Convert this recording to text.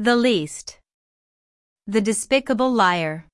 The least. The despicable liar.